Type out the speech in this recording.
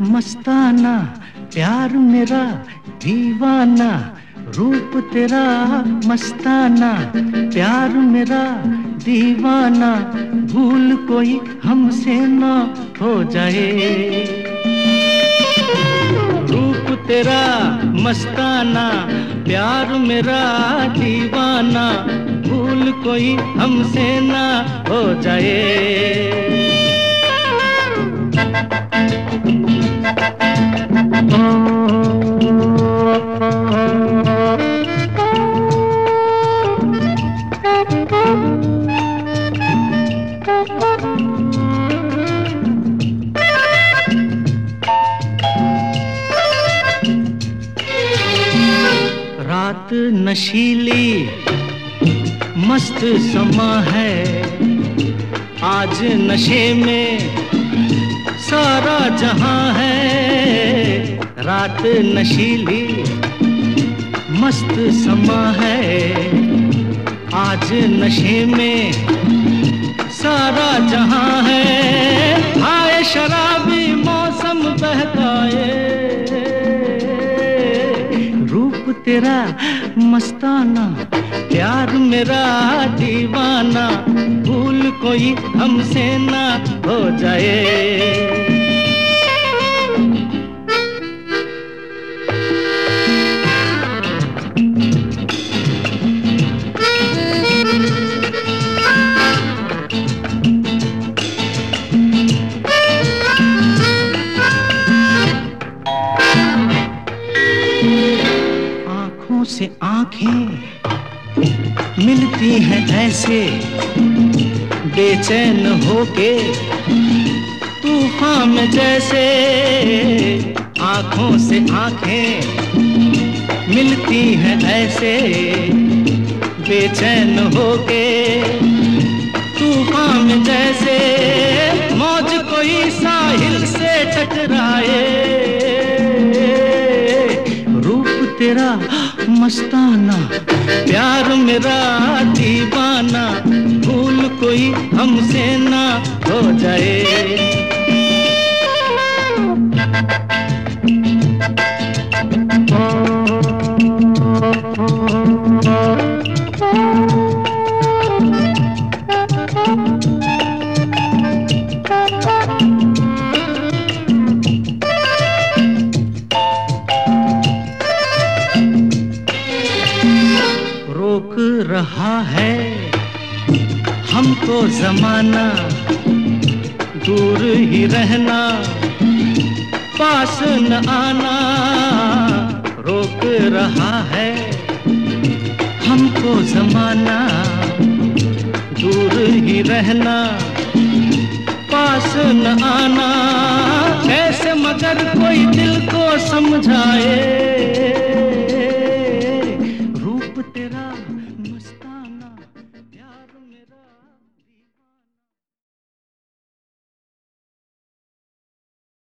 मस्ताना, प्यार मेरा दीवाना, रूप तेरा मस्ताना, प्यार मेरा दीवाना, भूल कोई हमसे ना हो जाए। रूप तेरा मस्ताना, प्यार मेरा दीवाना, भूल कोई हमसे ना हो जाए। रात नशीली, मस्त समा है। आज नशे में सारा जहाँ है। रात नशीली, मस्त समा है। आज नशे में सारा जहाँ रूप तेरा मस्ताना प्यार मेरा दीवाना भूल कोई हमसे ना हो जाए। से आँखें मिलती हैं ऐसे बेचैन होके तूफ़ान में जैसे। आँखों से आँखें मिलती हैं ऐसे बेचैन होके तूफ़ान में जैसे। मौज कोई साहिल से टकराए। रूप तेरा मस्ताना प्यार मेरा दीवाना भूल कोई हमसे ना हो जाए। जमाना दूर ही रहना, पास न आना, रोक रहा है हमको जमाना दूर ही रहना, पास न आना कैसे मगर कोई दिल को समझाए।